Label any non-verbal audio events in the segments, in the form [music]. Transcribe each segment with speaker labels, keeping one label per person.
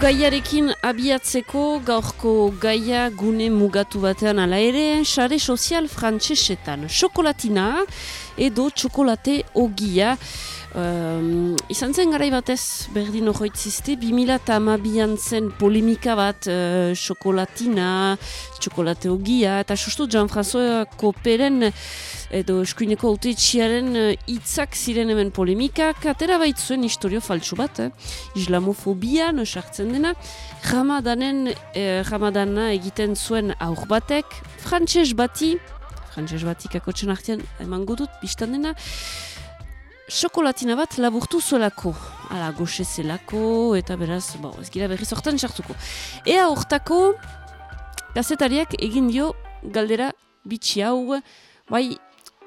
Speaker 1: gaiarekin abiatzeko, gaurko gaia gune mugatu batean ala ere, sare sozial frantsesetan. Xokolatina edo txokolate ogia. Um, izan zen garai batez berdin horretzizte, 2000 eta amabian zen polemika bat uh, xokolatina, txokolate eta sustu Jean-François Koperen edo eskuineko autetxiaren hitzak ziren hemen polemikak, atera baitzuen historio faltsu bat, eh? islamofobia, sartzen dena, ramadanen, eh, ramadana egiten zuen aur batek, frantses bati, frantses bati kakotzen artean eman godut, biztan dena, Xokolatina bat laburtu zuelako. Ala, goxe zelako, eta beraz, bo, ez gira berri sortan sartuko. Ea hortako, gazetariak egin dio galdera bitxi hau, bai,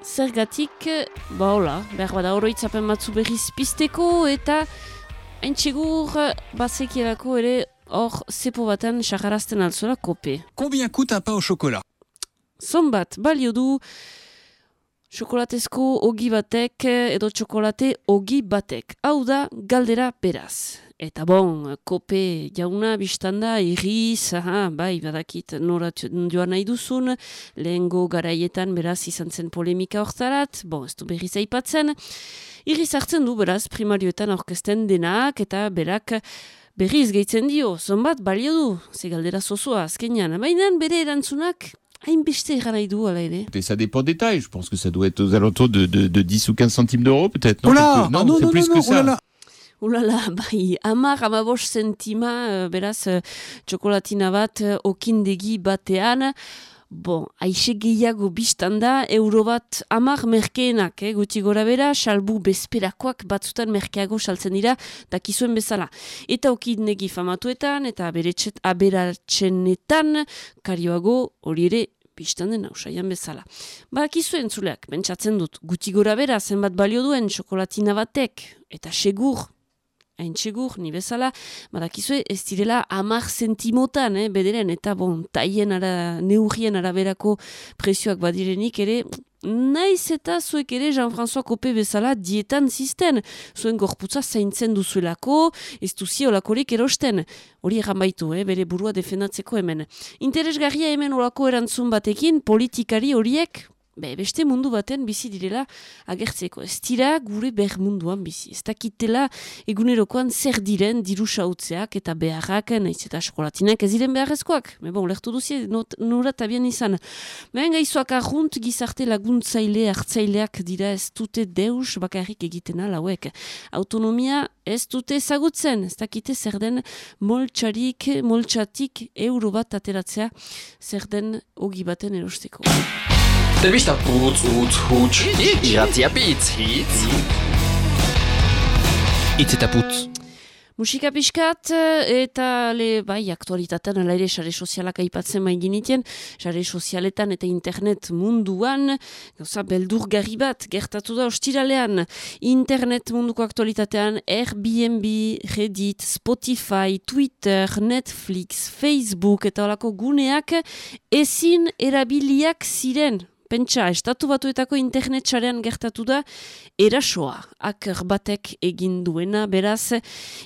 Speaker 1: zergatik, ba hola, behar bada oroitzapen batzu berriz pizteko, eta haintxegur bazekielako ere hor zepo baten xakarazten altzuela kope.
Speaker 2: Combien coûte un pain au chocolat
Speaker 1: Zonbat, balio du, Xokolatezko ogi batek edo txokolate ogi batek. Hau da galdera beraz. Eta bon, kope jauna biztanda, irriz, aha, bai, badakit nora joan nahi duzun, lehengo garaietan beraz izan zen polemika hortarat, bon, ez du berriz aipatzen. Irriz hartzen du beraz primarioetan orkesten denak eta berak berriz gehitzen dio, zonbat balio du, ze galdera zozua azkenean, baina bere erantzunak hainbeste nahi du, ala ere.
Speaker 3: Et ça dépend des tailles. Je pense que ça doit être aux alentours de, de, de 10 ou 15 centimes d'euros, peut-être. Non,
Speaker 2: Oula
Speaker 3: C'est-
Speaker 2: Ah non,
Speaker 3: c'est
Speaker 2: non,
Speaker 3: plus
Speaker 2: non,
Speaker 3: que
Speaker 2: non,
Speaker 3: ça.
Speaker 2: oulala.
Speaker 1: Ulala, bai, amar, amabos sentima, eh, beraz, txokolatina bat, eh, okindegi batean, Bon, aixe gehiago biztan da, euro bat amar merkeenak, eh, guti gora bera, salbu bezperakoak batzutan merkeago saltzen dira, dakizuen bezala. Eta okindegi famatuetan, eta aberetxet, aberatxenetan, karioago hori ere biztan den ausaian bezala. Ba, akizuen zuleak, bentsatzen dut, guti gora bera zenbat balio duen txokolatina batek, eta segur, hain segur, ni bezala, badakizue ez direla amar sentimotan, eh, bederen, eta bon, taien ara, neurrien araberako prezioak badirenik ere, naiz eta zuek ere Jean-François Kope bezala dietan zisten, zuen gorputza zaintzen duzuelako, ez duzi olakorik erosten, hori egan baitu, eh, bere burua defendatzeko hemen. Interesgarria hemen olako erantzun batekin, politikari horiek, Be, beste mundu baten bizi direla agertzeko. Ez dira gure ber munduan bizi. Ez dakitela egunerokoan zer diren diru sautzeak eta beharrak, nahiz eta xokolatinak ez diren beharrezkoak. Me bon, lertu duzi, not- nora tabian izan. Behen gaizoak arrunt gizarte laguntzaile hartzaileak dira ez dute deus bakarrik egiten alauek. Autonomia ez dute ezagutzen, ez dakite zer den moltsarik, moltsatik euro bat ateratzea zer den ogi baten erosteko.
Speaker 4: Telebista putz, utz, huts, iratzia pitz, hitz. Hitz eta putz.
Speaker 1: Musika pixkat eta le, bai, aktualitatean ala ere sare sozialak aipatzen main ginitien, sare sozialetan eta internet munduan, gauza beldurgarri bat, gertatu da ostiralean, internet munduko aktualitatean, Airbnb, Reddit, Spotify, Twitter, Netflix, Facebook eta olako guneak ezin erabiliak ziren. Pentsa, estatu batuetako internet sarean gertatu da, erasoa, aker batek egin duena, beraz,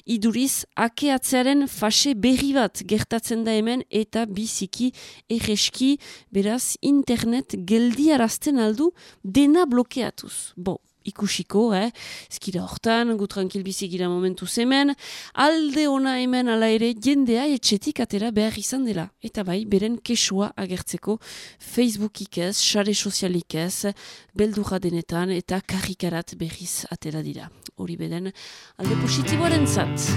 Speaker 1: iduriz, akeatzearen fase berri bat gertatzen da hemen, eta biziki erreski, beraz, internet geldiarazten aldu dena blokeatuz. Bo, ikusiko, eh? Zikira hortan, gu tranquil bizigira momentu hemen, alde ona hemen ala ere jendea etxetik atera behar izan dela. Eta bai, beren kesua agertzeko Facebookik ez, sare sozialik ez, beldurra denetan eta karrikarat berriz atera dira. Hori beden, alde positiboaren zat.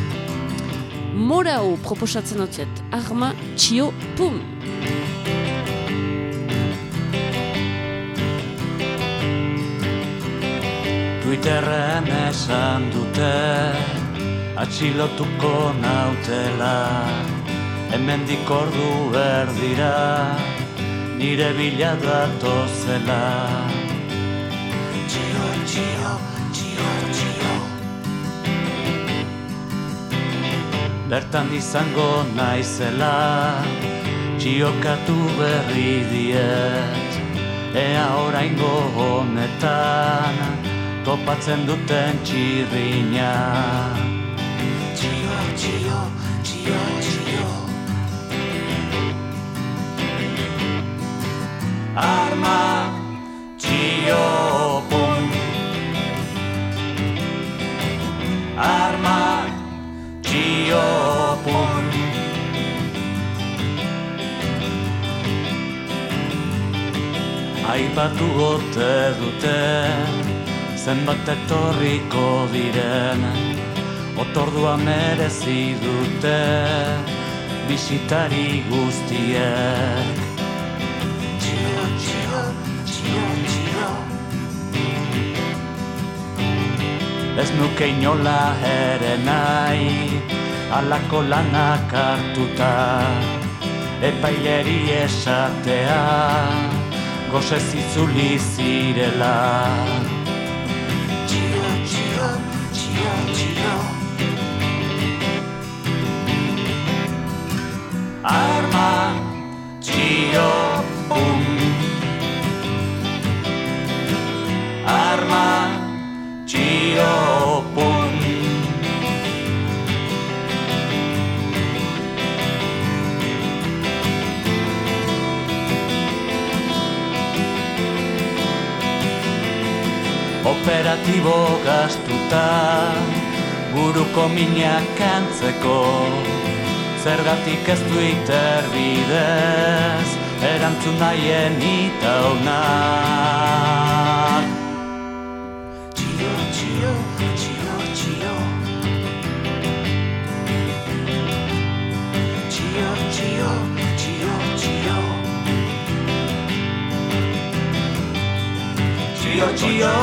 Speaker 1: Morao proposatzen dut, arma txio pum!
Speaker 5: Twitterren esan dute atxilotuko nautela. Hemendik ordu erdira nire bila datozela. Txio, txio, txio, txio. Bertan izango naizela txiokatu berri diet. Ea oraingo honetan topatzen duten txirrina. Txio, txio, txio, txio. Arma txio pun Arma txio pun Aipatu gote dute zenbat etorriko diren Otordua merezi dute bisitari guztiek. Txio, txio, txio, txio Ez nuke inola ere nahi Alako lanak hartuta Epaileri esatea Gozez itzuli zirela Arma, Gio, boom. Gaztuta Buruko minak antzeko Zergatik ez du iterbidez Erantzun nahien itaunak Txio, txio, txio, txio. Txio, txio, txio, txio. Txio, txio,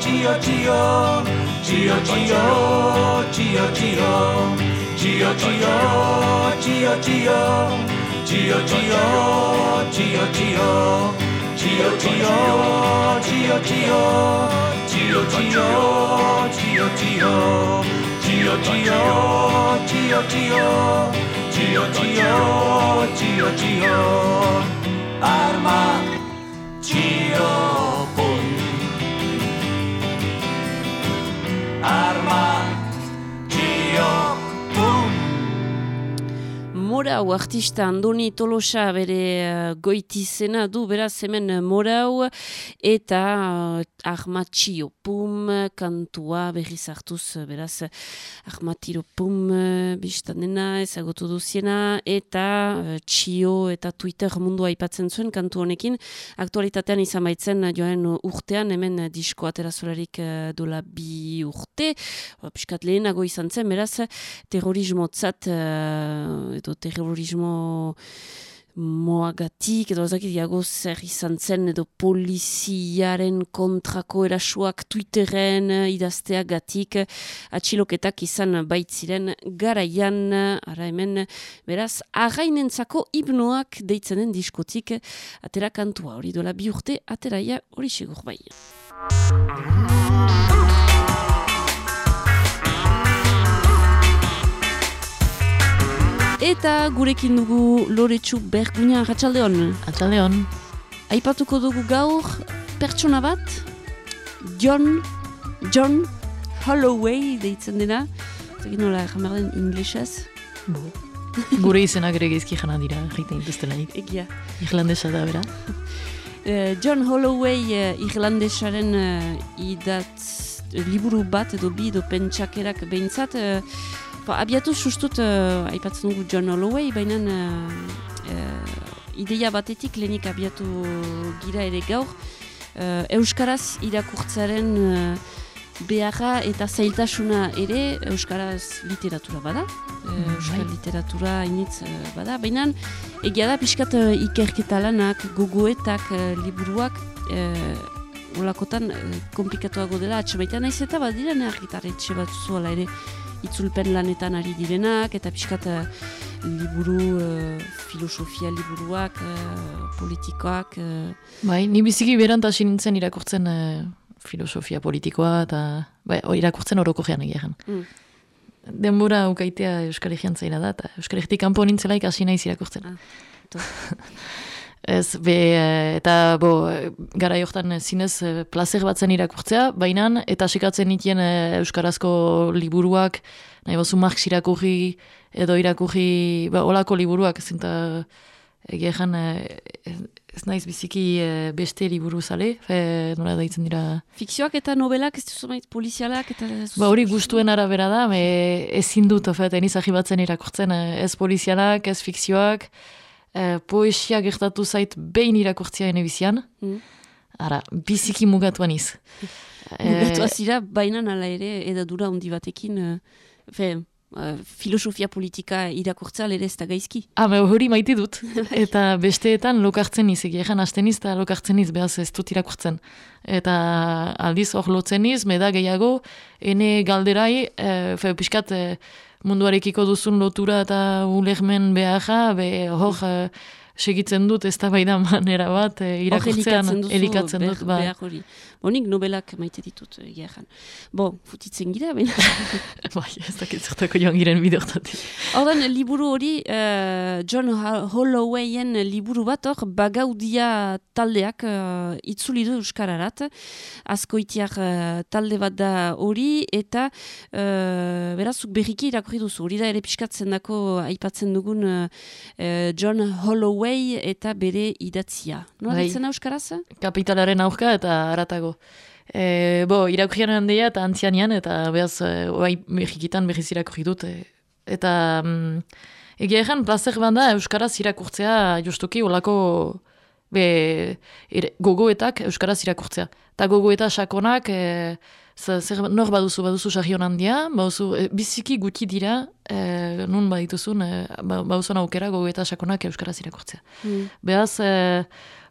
Speaker 5: txio, txio Txio, txio, txio, txio Txio, txio, txio, txio Txio, txio, txio, txio Txio, txio, txio, txio Txio, txio, txio, txio Txio, txio, txio, txio Txio, txio, txio, txio Arma, txio, arma, Gio.
Speaker 1: Morau artista Andoni Tolosa bere uh, goitizena du beraz hemen uh, Morau eta uh, Armatxio Pum kantua berriz hartuz beraz Armatiro Pum biztanena ezagotu duziena eta uh, Txio eta Twitter mundua aipatzen zuen kantu honekin. Aktualitatean izan baitzen joan urtean hemen disko aterazolarik uh, dola bi urte. Uh, piskat lehenago izan zen beraz terrorismotzat uh, edo terrorismo moagatik, edo ezakit jago zer izan zen, edo poliziaren kontrako erasuak Twitteren eh, idazteagatik atxiloketak izan baitziren garaian, ara hemen, beraz, arrainentzako hipnoak deitzen den diskotik, atera kantua hori dola bi urte, ateraia hori segur bai. Eta gurekin dugu Loretsu hon.
Speaker 2: Atzalde hon.
Speaker 1: Aipatuko dugu gaur pertsona bat, John, John Holloway deitzen dena. Zagin nola, jamar den inglesez.
Speaker 2: Bo. Gure izenak ere gezki jana dira, egiten dituztelaik.
Speaker 1: Egia.
Speaker 2: Irlandesa da, bera. [laughs]
Speaker 1: Eh, John Holloway uh, irlandesaren uh, idatz liburu bat edo bi edo pentsakerak behintzat. Uh, ba, abiatu sustut uh, aipatzen dugu John Holloway, baina uh, uh, ideia batetik lehenik abiatu gira ere gaur. Uh, Euskaraz irakurtzaren uh, beharra eta zailtasuna ere Euskaraz literatura bada. Uh, Euskal
Speaker 2: bai.
Speaker 1: literatura initz uh, bada. Baina egia da pixkat uh, ikerketa lanak, gogoetak, uh, liburuak uh, olakotan uh, komplikatuago dela atxemaitea naiz eta badira argitaretxe bat zuela ere itzulpen lanetan ari direnak eta pixkat uh, liburu, uh, filosofia liburuak, uh, politikoak, uh,
Speaker 2: Bai, ni biziki berant hasi nintzen irakurtzen eh, filosofia politikoa eta bai, irakurtzen orokorrean egia jan.
Speaker 1: Mm.
Speaker 2: Denbora ukaitea Euskal zaila da, eta Euskal kanpo nintzelaik hasi naiz irakurtzen.
Speaker 1: Ah. [laughs]
Speaker 2: Ez, be, eh, eta bo, gara jortan eh, zinez eh, plazer batzen irakurtzea, baina eta sekatzen nitien Euskarazko liburuak, nahi bozu Marx irakurri, edo irakurri, ba, olako liburuak, zinta egia jan, ez naiz biziki beste liburu zale, fe, nola daitzen dira...
Speaker 1: Fikzioak eta nobelak, ez duzu polizialak eta...
Speaker 2: Ba hori gustuen arabera da, me, ezin dut, ofet, eniz batzen irakurtzen, ez polizialak, ez fikzioak, eh, poesia gertatu zait behin irakurtzia ene bizian,
Speaker 1: Mm.
Speaker 2: ara, biziki mugatuan iz. [laughs]
Speaker 1: Mugatu azira, baina nala ere, edadura handi batekin, eh, fe, eh, filosofia politika irakurtzea ere ez da gaizki.
Speaker 2: Ah, me hori maite dut. [laughs] Eta besteetan lokartzen niz, egia egan hasten niz eta lokartzen niz, behaz ez dut irakurtzen. Eta aldiz hor lotzen niz, meda gehiago, ene galderai, e, fe, pixkat e, munduarekiko duzun lotura eta ulegmen beharra, be hor e, segitzen dut ez da [laughs] manera bat, e,
Speaker 1: Hor
Speaker 2: irakurtzean
Speaker 1: elikatzen
Speaker 2: elikatzen dut. Ba.
Speaker 1: behar hori. Bonik nobelak maite ditut, eh, egia jan. Bo, futitzen gira, baina. [laughs]
Speaker 2: bai, ez dakit zertako joan giren bide hortatik.
Speaker 1: Horren, liburu hori, eh, John Hollowayen liburu bat hor, bagaudia taldeak uh, itzuli du Euskararat. Azkoitiak eh, talde bat da hori, eta uh, berazuk berriki irakurri duzu. Hori da ere piskatzen dako aipatzen dugun eh, eh, John Holloway eta bere idatzia. Nola
Speaker 2: Bai.
Speaker 1: Euskaraz?
Speaker 2: kapitalaren aurka eta haratago. E, bo, irakurrian handia eta antzianian, eta behaz, e, oai, mexikitan behiz irakurri dut. E, eta mm, egia egan, plazer banda Euskaraz irakurtzea justuki olako be, ere, gogoetak Euskaraz irakurtzea. Eta gogoeta sakonak, e, zer, nor baduzu, baduzu sagion handia, baduzu, e, biziki guti dira, e, nun badituzun, e, ba- baduzun aukera gogoeta sakonak Euskaraz irakurtzea.
Speaker 1: Mm.
Speaker 2: Behaz, e,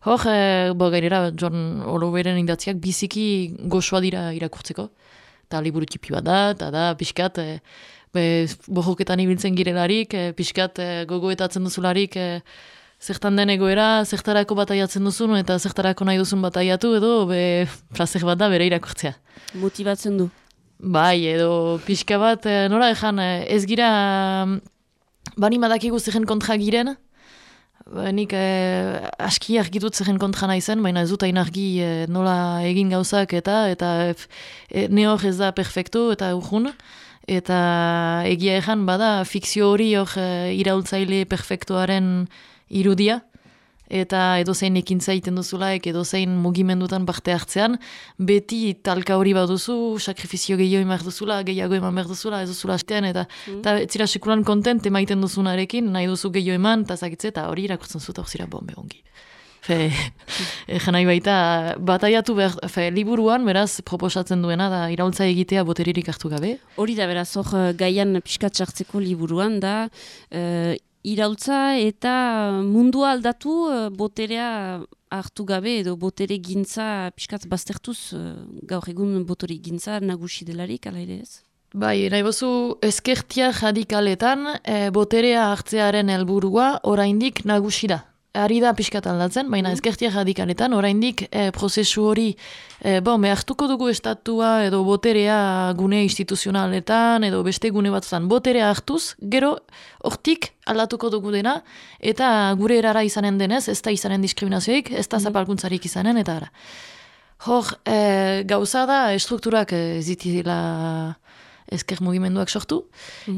Speaker 2: hor, e, bo gainera, John Oloweren idatziak biziki gozoa dira irakurtzeko. Eta liburu txipi bat da, eta da, pixkat, e, be, bojoketan ibiltzen girelarik, e, pixkat e, gogoetatzen duzularik, e, zertan den egoera, zertarako bataiatzen duzun, eta zertarako nahi duzun bataiatu, edo, be, plazer bat da bere irakurtzea.
Speaker 1: Motibatzen du.
Speaker 2: Bai, edo pixka bat, eh, nola ejan, eh, ez gira, mm, bani madakigu zegen kontra giren, ba, nik eh, aski argitut zegen kontra naizen, baina ez dut hain argi eh, nola egin gauzak eta, eta e, ne hor ez da perfecto eta urjun, eta egia ejan bada fikzio hori hor eh, iraultzaile perfektuaren irudia, eta edozein ekintza egiten duzulaek, edozein mugimendutan parte hartzean, beti talka hori baduzu, sakrifizio gehiago eman duzula, gehiago eman behar duzula, ez duzula hastean, eta eta ez zira sekulan kontent emaiten duzunarekin, nahi duzu gehiago eman, eta zakitze, eta hori irakurtzen zut, hor zira bombe ongi. Fe, [laughs] egan nahi baita, bataiatu behar, fe, liburuan, beraz, proposatzen duena, da iraultza egitea boteririk hartu gabe,
Speaker 1: Hori da, beraz, hor eh, gaian pixkat sartzeko liburuan da, eh, iraultza eta mundua aldatu eh, boterea hartu gabe edo botere gintza pixkat baztertuz eh, gaur egun botere gintza nagusi delarik, ala ere ez?
Speaker 2: Bai, nahi bozu, ezkertia radikaletan e, boterea hartzearen helburua oraindik nagusi da. Ari da pixkat aldatzen, baina ezkertia radikaletan oraindik e, prozesu hori e, bon, behartuko dugu estatua edo boterea gune instituzionaletan edo beste gune batzutan. Boterea hartuz, gero hortik aldatuko dugu dena eta gure erara izanen denez, ez da izanen diskriminazioik, ez da zapalkuntzarik izanen, eta ara. Hor, e, gauza da, estrukturak ez ditila ezker mugimenduak sortu,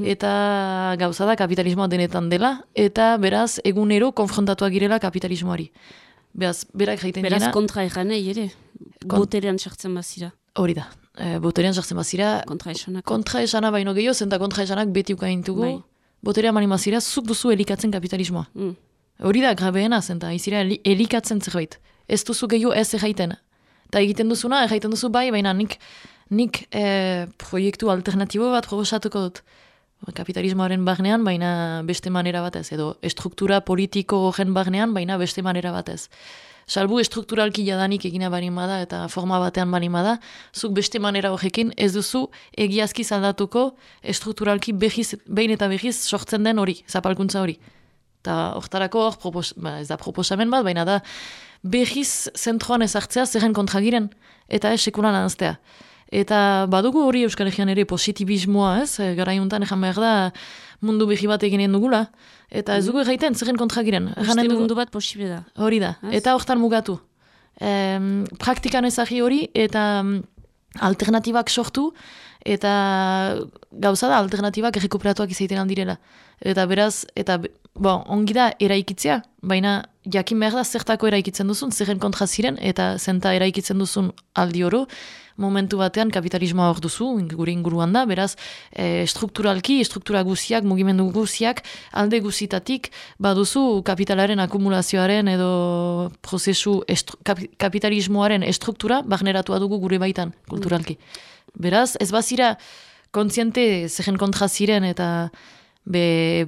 Speaker 2: eta gauza da kapitalismoa denetan dela, eta beraz egunero konfrontatuak girela kapitalismoari. Beraz, berak jaiten
Speaker 1: Beraz,
Speaker 2: dena,
Speaker 1: kontra eganei ere,
Speaker 2: Kon-
Speaker 1: boterean sartzen bazira,
Speaker 2: hori da. E, boterean sartzen bazira,
Speaker 1: kontra esanak.
Speaker 2: kontra esana baino gehiago, zenta kontra esanak beti ukaintugu,
Speaker 1: Bai.
Speaker 2: boterean mani mazira, zuk duzu elikatzen kapitalismoa.
Speaker 1: Mm.
Speaker 2: Hori da, grabeena zenta, izira eli- elikatzen zerbait. Ez duzu gehiago ez erraiten. Eta egiten duzuna, erraiten duzu bai, baina nik, nik eh, proiektu alternatibo bat proposatuko dut. Kapitalismoaren barnean, baina beste manera batez. Edo estruktura politiko horren barnean, baina beste manera batez. Salbu estrukturalki jadanik egina barin bada eta forma batean barin bada, zuk beste manera horrekin ez duzu egiazki zaldatuko estrukturalki behiz, behin eta behiz sortzen den hori, zapalkuntza hori. Eta hortarako hor, propos, ba, ez da proposamen bat, baina da behiz zentroan ezartzea zerren kontragiren, eta ez sekulan anaztea. Eta badugu hori Euskal Herrian ere positibismoa, ez? E, Garaiuntan ejan behar da mundu behi bat eginen dugula. Eta ez dugu erraiten zerren Erranen dugu-
Speaker 1: mundu bat posible da.
Speaker 2: Hori da,
Speaker 1: Ez?
Speaker 2: eta hortan mugatu. Em, praktikan ezagi hori, eta mm, alternatibak sortu, eta gauza da alternatibak errekuperatuak izaiten aldirela. Eta beraz, eta bon, ongi da eraikitzea, baina jakin behar da zertako eraikitzen duzun, zerren kontra ziren, eta zenta eraikitzen duzun aldi oro, momentu batean kapitalismoa hor duzu, gure inguruan da, beraz, e, strukturalki, struktura guziak, mugimendu guziak, alde guzitatik, baduzu kapitalaren akumulazioaren edo prozesu estru, kapi- kapitalismoaren estruktura barneratua dugu gure baitan, kulturalki. Beraz, ez bazira kontziente zegen kontra ziren eta be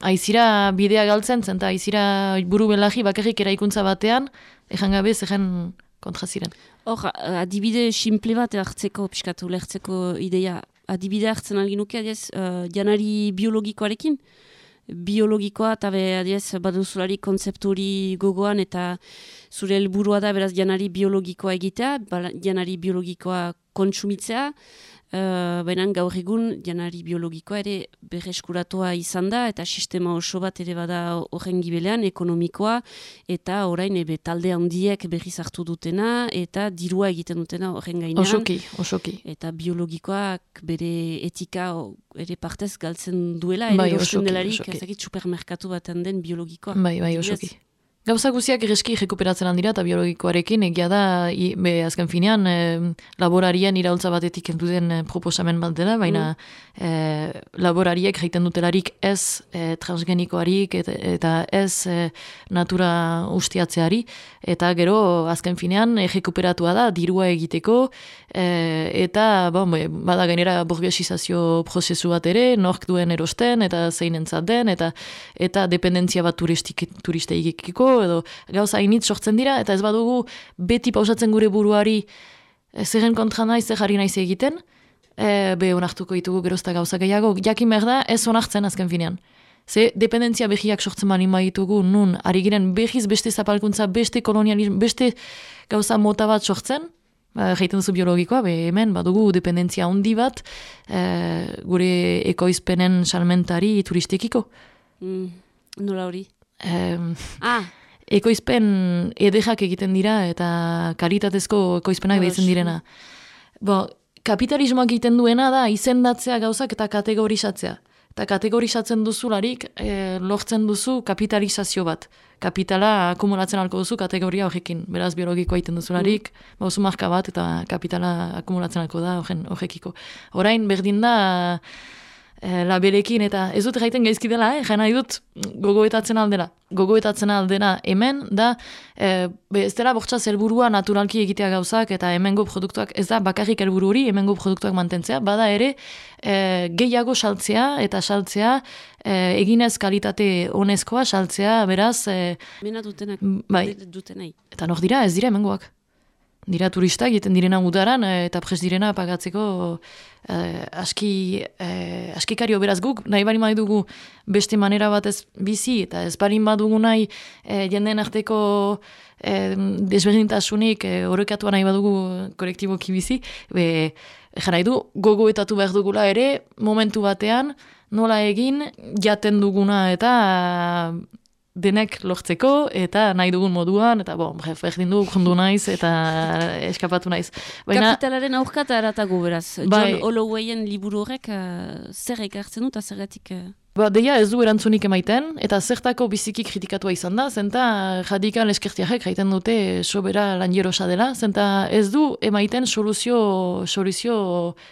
Speaker 2: aizira bidea galtzen zen, eta aizira buru belaji bakarrik eraikuntza batean, ejan gabe zegen kontra ziren.
Speaker 1: Hor, adibide simple bat hartzeko, piskatu lertzeko ideia, adibide hartzen alginuke, adiez, uh, janari biologikoarekin, biologikoa eta be, adiez, baduzulari kontzeptu hori gogoan eta zure helburua da beraz janari biologikoa egitea, janari biologikoa kontsumitzea, uh, baina gaur egun janari biologikoa ere berreskuratua izan da eta sistema oso bat ere bada horren gibelean, ekonomikoa eta orain ebe talde handiek berriz hartu dutena eta dirua egiten dutena horren gainean.
Speaker 2: Osoki, osoki.
Speaker 1: Eta biologikoak bere etika o, ere partez galtzen duela, ere
Speaker 2: Bai, osoki,
Speaker 1: delarik,
Speaker 2: osoki.
Speaker 1: ezakit supermerkatu baten den biologikoa.
Speaker 2: Bai, bai, osoki. Gauza guziak egeski rekuperatzen handira eta biologikoarekin egia da, i, be, azken finean, e, laborarien iraultza batetik kendu den eh, proposamen bat dela, baina e, laborariek jaiten dutelarik ez e, transgenikoarik eta, eta ez e, natura ustiatzeari, eta gero azken finean e, rekuperatua da dirua egiteko, e, eta bon, be, bada gainera burgesizazio prozesu bat ere, nork duen erosten, eta zein den, eta eta dependentzia bat turistik, turisteikiko, edo gauza hainitz sortzen dira, eta ez badugu beti pausatzen gure buruari e, zerren kontra naiz, zer jarri naiz egiten, e, be onartuko ditugu gerozta gauza gehiago, jakin behar da ez onartzen azken finean. Ze dependentzia behiak sortzen bani ditugu nun, ari giren behiz beste zapalkuntza, beste kolonialismo, beste gauza mota bat sortzen, ba, jaiten duzu biologikoa, be hemen badugu dependentzia handi bat e, gure ekoizpenen salmentari turistekiko.
Speaker 1: Mm, nola hori?
Speaker 2: Em,
Speaker 1: Ah,
Speaker 2: ekoizpen edejak egiten dira eta kalitatezko ekoizpenak deitzen direna. Bo, kapitalismoak egiten duena da izendatzea gauzak eta kategorizatzea. Eta kategorizatzen duzularik e, lortzen duzu kapitalizazio bat. Kapitala akumulatzen alko duzu kategoria horrekin. Beraz biologikoa egiten duzularik, mm. bauzu marka bat eta kapitala akumulatzen alko da horrekiko. Orain berdin da e, laberekin eta ez dut gaiten gaizki dela, eh? jana dut gogoetatzen aldera. Gogoetatzen aldera hemen da, e, ez dela bortza helburua naturalki egitea gauzak eta hemengo produktuak, ez da bakarrik helburu hori hemengo produktuak mantentzea, bada ere e, gehiago saltzea eta saltzea e, eginez kalitate honezkoa saltzea, beraz, e,
Speaker 1: mena dutenak,
Speaker 2: bai.
Speaker 1: dutenai.
Speaker 2: eta nor dira, ez dira hemengoak. Dira turistak egiten direna udaran eh, eta pres direna pagatzeko eh, aski, eh, askikario beraz guk, nahi bali dugu beste manera batez bizi eta ez balin badugu nahi eh, jendeen arteko eh, desberdintasunik eh, horrekatua nahi badugu kolektiboki bizi, be, nahi du gogoetatu behar dugula ere momentu batean nola egin jaten duguna eta denek lortzeko eta nahi dugun moduan, eta bon, bref, berdin du, kondu naiz eta eskapatu naiz. Baina,
Speaker 1: Kapitalaren aurka eta eratago beraz.
Speaker 2: Bai.
Speaker 1: John Hollowayen liburu horrek uh, zer ekartzen du eta zergatik... Uh,
Speaker 2: ba, deia ez du erantzunik emaiten, eta zertako biziki kritikatua izan da, zenta radikal eskertiarek jaiten dute sobera lanjerosa dela, zenta ez du emaiten soluzio, soluzio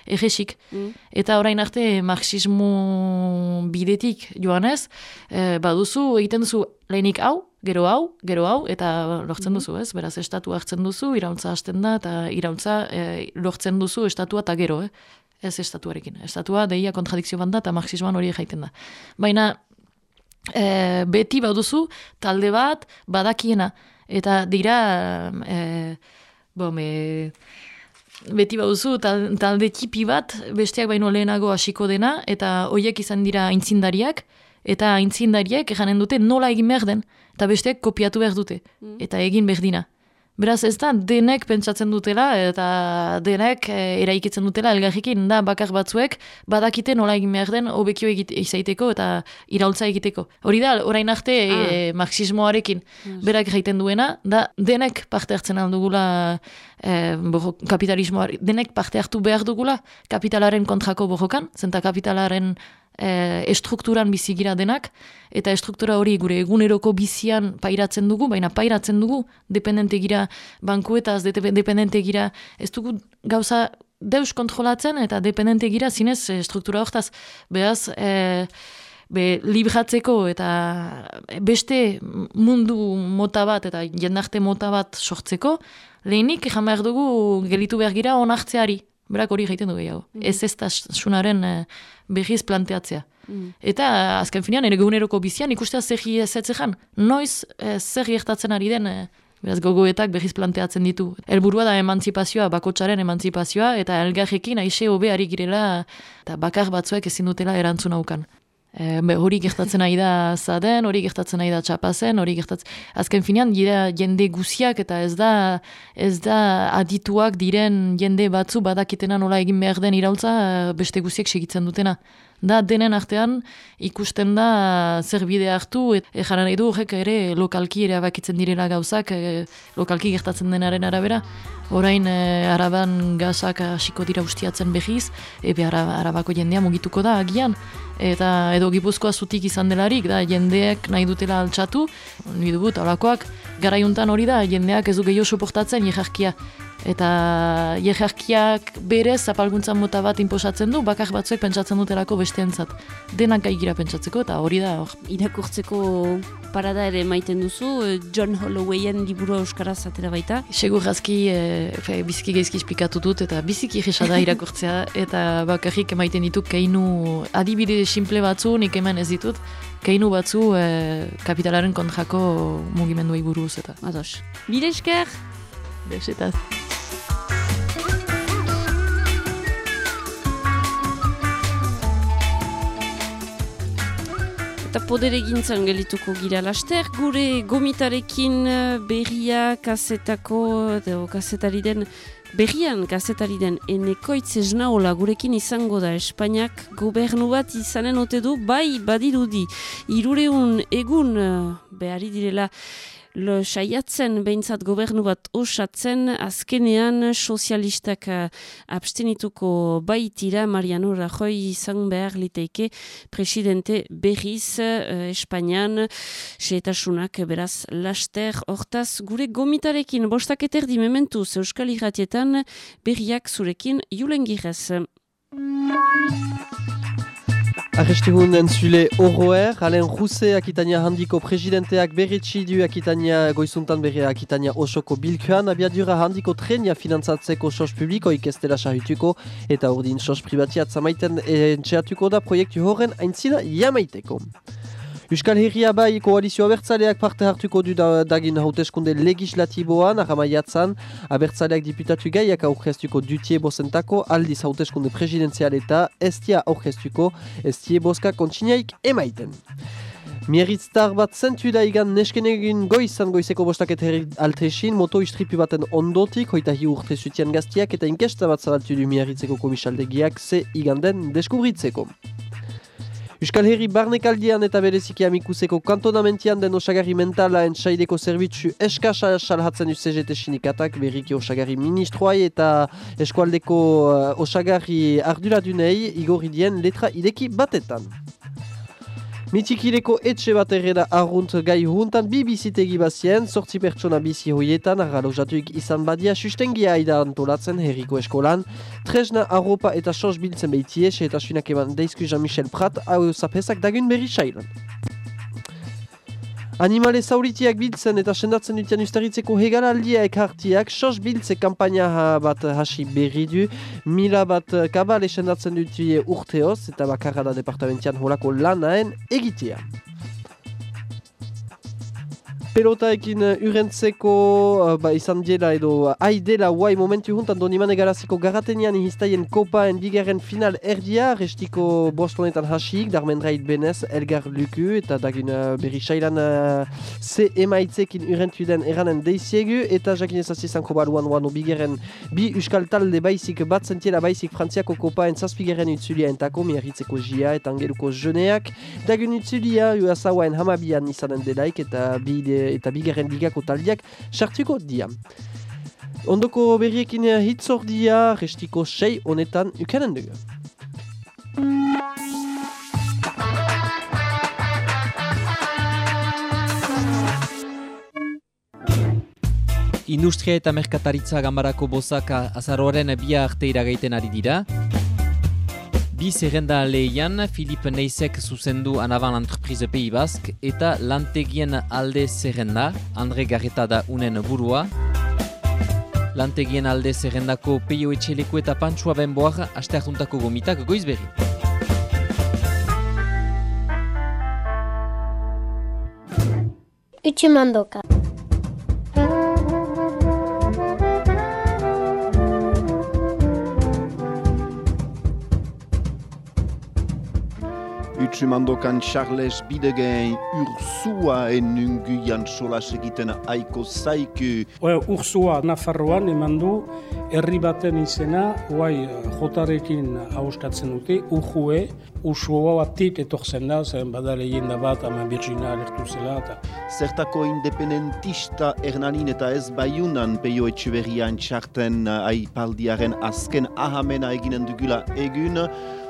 Speaker 2: egesik.
Speaker 1: mm.
Speaker 2: Eta orain arte marxismo bidetik joanez, e, baduzu egiten duzu lehenik hau, gero hau, gero hau, eta lortzen duzu, ez? Beraz, estatu hartzen duzu, iraultza hasten da, eta iraultza e, lortzen duzu estatua eta gero, eh? Ez estatuarekin. Estatua deia kontradikzio bat da, eta marxismoan hori jaiten da. Baina, e, beti baduzu talde bat badakiena. Eta dira, e, bom, e, beti baduzu tal, talde tipi bat, besteak baino lehenago hasiko dena, eta hoiek izan dira aintzindariak, eta aintzindariek janen dute nola egin behar den, eta besteak kopiatu behar dute, eta egin berdina. Beraz ez da denek pentsatzen dutela eta denek e, eraikitzen dutela elgarrikin da bakar batzuek badakite nola egin behar den hobekio egite, izaiteko eta iraultza egiteko. Hori da, orain arte e, marxismoarekin berak egiten duena, da denek parte hartzen aldugula e, bojo, kapitalismoari, denek parte hartu behar dugula kapitalaren kontrako borrokan, zenta kapitalaren e, estrukturan bizigira denak, eta estruktura hori gure eguneroko bizian pairatzen dugu, baina pairatzen dugu, dependente gira bankuetaz, de- dependente gira, ez dugu gauza deus kontrolatzen, eta dependente gira zinez e, struktura hortaz. Beaz, e, be, libratzeko eta beste mundu mota bat eta jendarte mota bat sortzeko, lehenik behar dugu gelitu behar gira onartzeari. Berak hori egiten du gehiago. Ez ez tasunaren eh, behiz planteatzea. Eta azken finean, ere eguneroko bizian ikustea zer ezetzean. Noiz eh, zer gertatzen ari den eh, Beraz, gogoetak behiz planteatzen ditu. Helburua da emantzipazioa, bakotsaren emantzipazioa, eta elgarrekin aixe hobe ari girela, eta bakar batzuek ezin dutela erantzun haukan. E, hori gertatzen ari da zaden, hori gertatzen ari da txapazen, hori gertatzen... Azken finean, dira jende guziak eta ez da, ez da adituak diren jende batzu badakitena nola egin behar den iraultza eh, beste guziek segitzen dutena. Da, denen artean ikusten da zer bide hartu, et, e, jaran du horrek ere lokalki ere abakitzen direla gauzak, e, lokalki gertatzen denaren arabera. Orain e, araban gazak hasiko dira ustiatzen behiz, ebe ara, arabako jendea mugituko da agian. Eta edo gipuzkoa zutik izan delarik, da jendeek nahi dutela altxatu, nahi dugut, olakoak, garaiuntan hori da, jendeak ez du gehiago soportatzen jejarkia. Eta jejarkiak berez zapalguntzan mota bat inposatzen du, bakar batzuek pentsatzen dutelako besteentzat. Denak gai gira pentsatzeko, eta hori da, hor,
Speaker 1: Irakurtzeko parada ere maiten duzu, eh, John Hollowayen liburua euskaraz atera baita.
Speaker 2: Segur gazki, e, fe, biziki gaizki esplikatu dut, eta biziki egisa da [laughs] irakurtzea, eta bakarrik emaiten ditu keinu adibide simple batzu, nik hemen ez ditut, keinu batzu e, kapitalaren kontrako mugimenduei buruz, eta
Speaker 1: Ados. Bide esker!
Speaker 2: besetaz.
Speaker 1: Eta podere gintzen gelituko gira laster, gure gomitarekin eh, berria kazetako, edo kazetari den, berrian kazetari den enekoitz esnaola gurekin izango da Espainiak gobernu bat izanen ote du, bai badirudi, irureun egun eh, behari direla lo saiatzen behintzat gobernu bat osatzen, azkenean sozialistak eh, abstenituko baitira Mariano Rajoy izan behar liteike presidente berriz eh, Espainian, seetasunak beraz laster hortaz gure gomitarekin. Bostak eterdi mementuz Euskal Irratietan berriak zurekin. Julen girez.
Speaker 6: Arrestihun entzule oroer, Alain Rousse akitania handiko presidenteak berretsi du akitania goizuntan berre akitania osoko bilkuan, abiadura handiko trenia finantzatzeko sos publikoik ez dela sahituko eta urdin sos privatiat zamaiten entxeatuko da proiektu horren aintzina jamaiteko. Euskal Herria bai koalizio abertzaleak parte hartuko du da, dagin hauteskunde legislatiboan, ahamaiatzan, abertzaleak diputatu gaiak aurkeztuko dutie bosentako, aldiz hauteskunde presidenzial eta estia aurkeztuko, estie boska kontsinaik emaiten. Mieritztar bat zentu da igan neskenegin goizan goizeko bostaket herri altresin, moto istripu baten ondotik, hoita hi urte zutian gaztiak eta inkesta bat zabaltu du mieritzeko komisaldegiak ze iganden deskubritzeko. Euskal Herri barnekaldian eta bereziki amikuseko kantonamentian den osagarri mentala entsaideko zerbitzu eskasa salhatzen du CGT sinikatak berriki osagarri ministroai eta eskualdeko uh, osagarri arduradunei igorri dien letra ideki batetan. Mitikileko etxe bat erreda arrunt gai huntan bi bizitegi bazien, sortzi pertsona bizi hoietan arralojatuik izan badia sustengia aida antolatzen herriko eskolan, tresna arropa eta sos biltzen behitie, eta suinak eman deizku Jean-Michel Prat, hau zapesak dagun berri sailan. Animale zauritiak biltzen eta sendatzen dutian ustaritzeko hegalaldia ekartiak sos biltze kampaina ha- bat hasi berri du, mila bat eh, kabale sendatzen dutie urteoz eta bakarra da departamentian holako lanaen egitea. Pelotaekin uh, urentzeko uh, ba, izan diela edo uh, aidela guai momentu juntan donimane garaziko garatenian ihiztaien kopaen bigarren final erdia restiko bostonetan hasik, darmendrait benez Elgar Luku eta dagin uh, berri sailan uh, ze emaitzekin urentu den eranen deiziegu eta jakin ezazio izanko baluan uano bigarren bi euskal talde baizik bat zentiela baizik frantziako kopaen zazpigarren utzulia entako miarritzeko jia eta angeluko jeneak dagun utzulia uasawaen hamabian izanen delaik eta bi eta bigarren ligako taldiak sartuko dia. Ondoko berriekin hitzordia restiko sei honetan ukanen dugu.
Speaker 7: Industria eta merkataritza gambarako bozaka azaroaren bia arte iragaiten ari dira. Bi zerrenda lehian, Filip Neisek zuzendu Anavan Entreprise Pei Bask eta lantegien alde zerrenda, Andre Garreta da unen burua. Lantegien alde zerrendako peio etxeleko eta pantsua benboar aste juntako gomitak goiz berri.
Speaker 3: Utsumandokan Charles Bidegen Ursua enunguian solas egiten aiko zaiku.
Speaker 8: Oe, Ursua Nafarroan eman du herri baten izena, guai jotarekin hauskatzen dute, Urjue, Ursua batik etorzen da, zen bada lehenda bat, ama Virginia alertu zela, eta
Speaker 3: Zertako independentista Hernanin eta ez baiunan peio etxeberrian txarten aipaldiaren azken ahamena eginen dugula egun,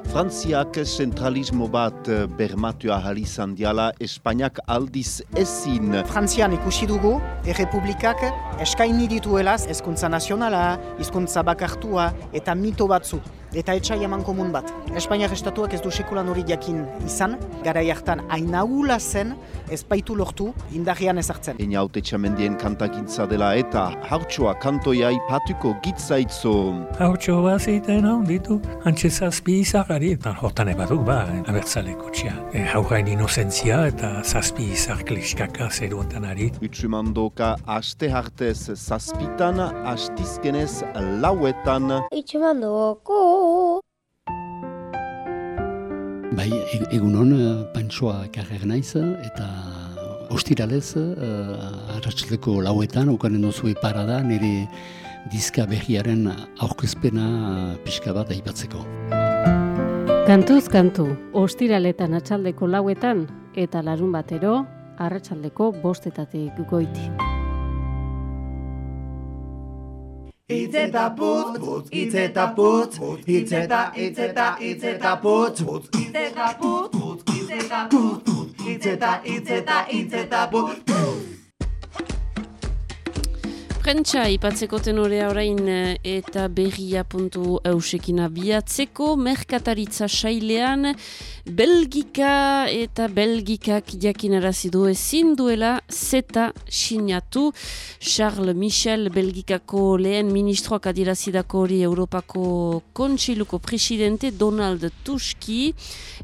Speaker 3: Frantziak zentralismo bat bermatu ahal izan diala, Espainiak aldiz ezin.
Speaker 9: Frantzian ikusi dugu, errepublikak eskaini dituelaz hezkuntza nazionala, hizkuntza bakartua eta mito batzu. Eta etxai eman komun bat. Espainiak estatuak ez du sekulan hori jakin izan, gara hartan hainagula zen, ez baitu lortu, indarrian ezartzen.
Speaker 3: Eina haute txamendien kantakintza dela eta hautsoa kantoia ipatuko gitzaitzo.
Speaker 10: Hautso bat zeiten hau ditu, antxe zazpi izagari, eta jotan ebatuk ba, abertzaleko txia. E, Haurain inozentzia eta zazpi izar kliskaka zeruantan ari.
Speaker 3: Utsumandoka aste hartez zazpitan, astizkenez lauetan.
Speaker 11: Bai, e- egun hon, eh, pantsoa karrer naiz, eta ostiralez, uh, arratxaldeko lauetan, okanen duzu parada, nire dizka berriaren aurkezpena pixka bat aipatzeko.
Speaker 12: Kantuz kantu, ostiraletan atxaldeko lauetan eta larun batero, arratsaldeko bostetatik goiti.
Speaker 5: Itz eta putz, itz eta putz, itz eta, itz eta putz, itz eta putz, itz putz, itz eta, itz eta putz.
Speaker 1: Prentsa ipatzeko tenorea orain eh, eta berria puntu eusekin abiatzeko merkataritza sailean Belgika eta Belgikak jakinarazi du ezin duela zeta sinatu. Charles Michel Belgikako lehen ministroak adirazidako hori Europako kontsiluko presidente Donald Tuski.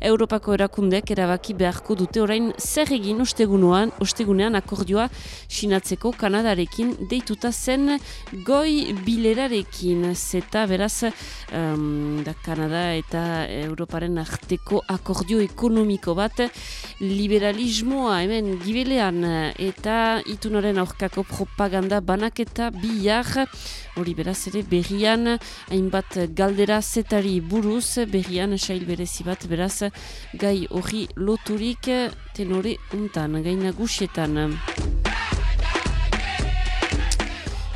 Speaker 1: Europako erakundek erabaki beharko dute orain zer egin ostegunean akordioa sinatzeko Kanadarekin deituta zen goi bilerarekin zeta beraz um, da Kanada eta Europaren arteko akordio ekonomiko bat liberalismoa hemen gibelean eta itunaren aurkako propaganda banaketa bihar hori beraz ere berrian hainbat galdera zetari buruz berrian sail berezi bat beraz gai hori loturik tenore untan, gai nagusietan.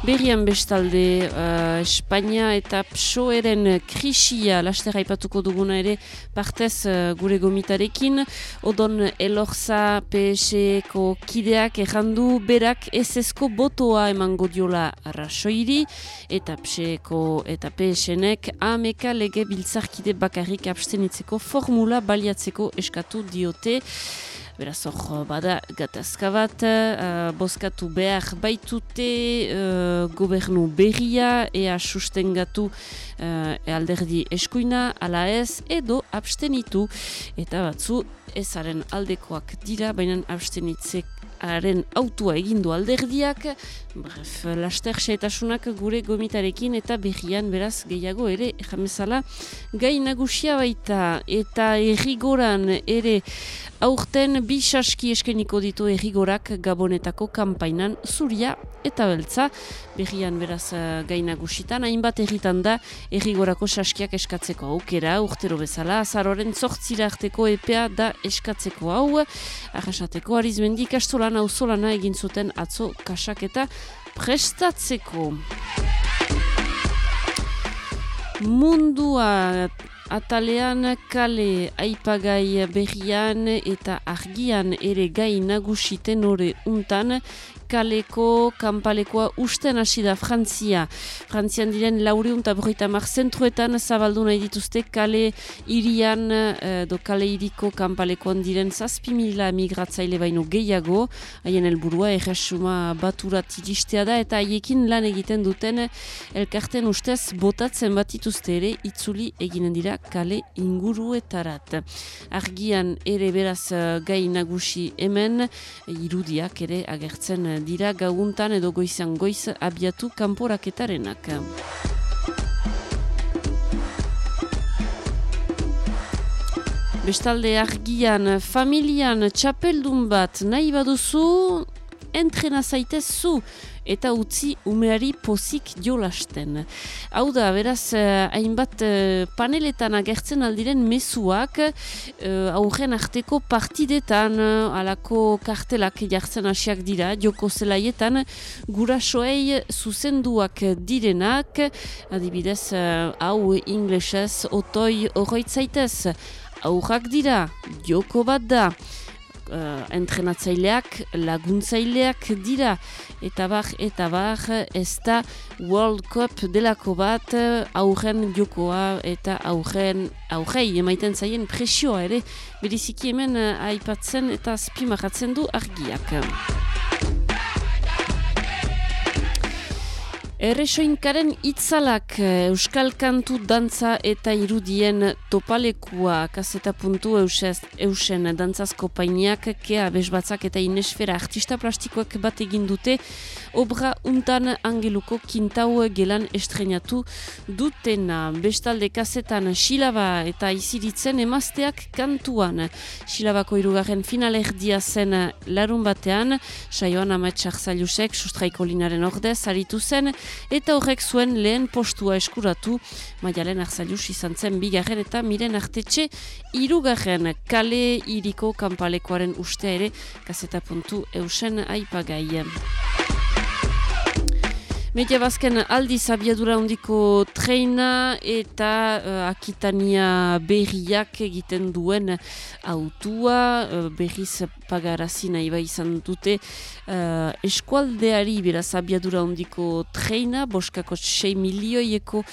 Speaker 1: Berrian bestalde, uh, Espainia eta PSOEren krisia laster aipatuko duguna ere partez uh, gure gomitarekin. Odon Elorza PS-ko kideak errandu berak esesko botoa emango diola arrasoiri eta PSeko eta PSNek ameka lege biltzarkide bakarrik abstenitzeko formula baliatzeko eskatu diote. Beraz, hor, bada, gatazka bat, uh, bozkatu behar baitute uh, gobernu berria, ea sustengatu uh, alderdi eskuina, ala ez, edo abstenitu. Eta batzu, ezaren aldekoak dira, baina abstenitzek haren autua egindu alderdiak, bref, laster xeetasunak gure gomitarekin eta berrian beraz gehiago ere jamezala gai nagusia baita. Eta errigoran ere aurten bi saski eskeniko ditu errigorak gabonetako kanpainan zuria eta beltza berrian beraz eh, gai nagusitan hainbat erritan da errigorako saskiak eskatzeko aukera urtero bezala azaroren zortzira arteko epea da eskatzeko hau arrasateko arizmendi kastolan hau solana egin zuten atzo kasaketa prestatzeko. Mundua atalean kale aipagai berrian eta argian ere gai nagusiten ore untan kaleko, kanpalekoa usten hasi da Frantzia. Frantzian diren laureun eta berroita mar zentruetan zabaldu nahi dituzte kale irian, eh, do kale iriko kanpalekoan diren zazpi mila migratzaile baino gehiago, haien helburua erresuma baturat iristea da eta haiekin lan egiten duten elkarten ustez botatzen bat dituzte ere itzuli eginen dira kale inguruetarat. Argian ere beraz eh, gai nagusi hemen, irudiak ere agertzen dira gauguntan edo goizan goiz abiatu kanporaketarenak. Bestalde argian, familian txapeldun bat nahi baduzu, entrena zaitez zu eta utzi umeari pozik jolasten. Hau da, beraz, eh, hainbat eh, paneletan agertzen aldiren mezuak eh, aurren arteko partidetan alako kartelak jartzen hasiak dira, joko zelaietan gurasoei zuzenduak direnak, adibidez, hau inglesez, otoi horroitzaitez, aurrak dira, joko bat da, uh, entrenatzaileak, laguntzaileak dira, eta bar, eta bar, ez da World Cup delako bat aurren jokoa eta aurren aurrei emaiten zaien presioa ere, beriziki hemen uh, aipatzen eta spimarratzen du argiak. Erresoinkaren itzalak eh, Euskal Kantu Dantza eta Irudien topalekua kaseta puntu eusez, eusen dantzazko painiak kea bezbatzak eta inesfera artista plastikoak bat egin dute obra untan angeluko kintau gelan estrenatu dutena. Bestalde kasetan silaba eta iziritzen emazteak kantuan. Silabako irugarren finalerdia zen larun batean, saioan ametsak zailusek sustraiko linaren ordez, aritu zen, eta horrek zuen lehen postua eskuratu maialen arzaluz izan zen bigarren eta miren artetxe irugarren kale iriko kanpalekoaren ustea ere kaseta puntu eusen aipagai. Media bazken aldiz abiadura hondiko treina eta uh, akitania berriak egiten duen autua, uh, berriz pagarazi nahi bai izan dute uh, eskualdeari. Beraz abiadura hondiko treina, boskako 6 milioieko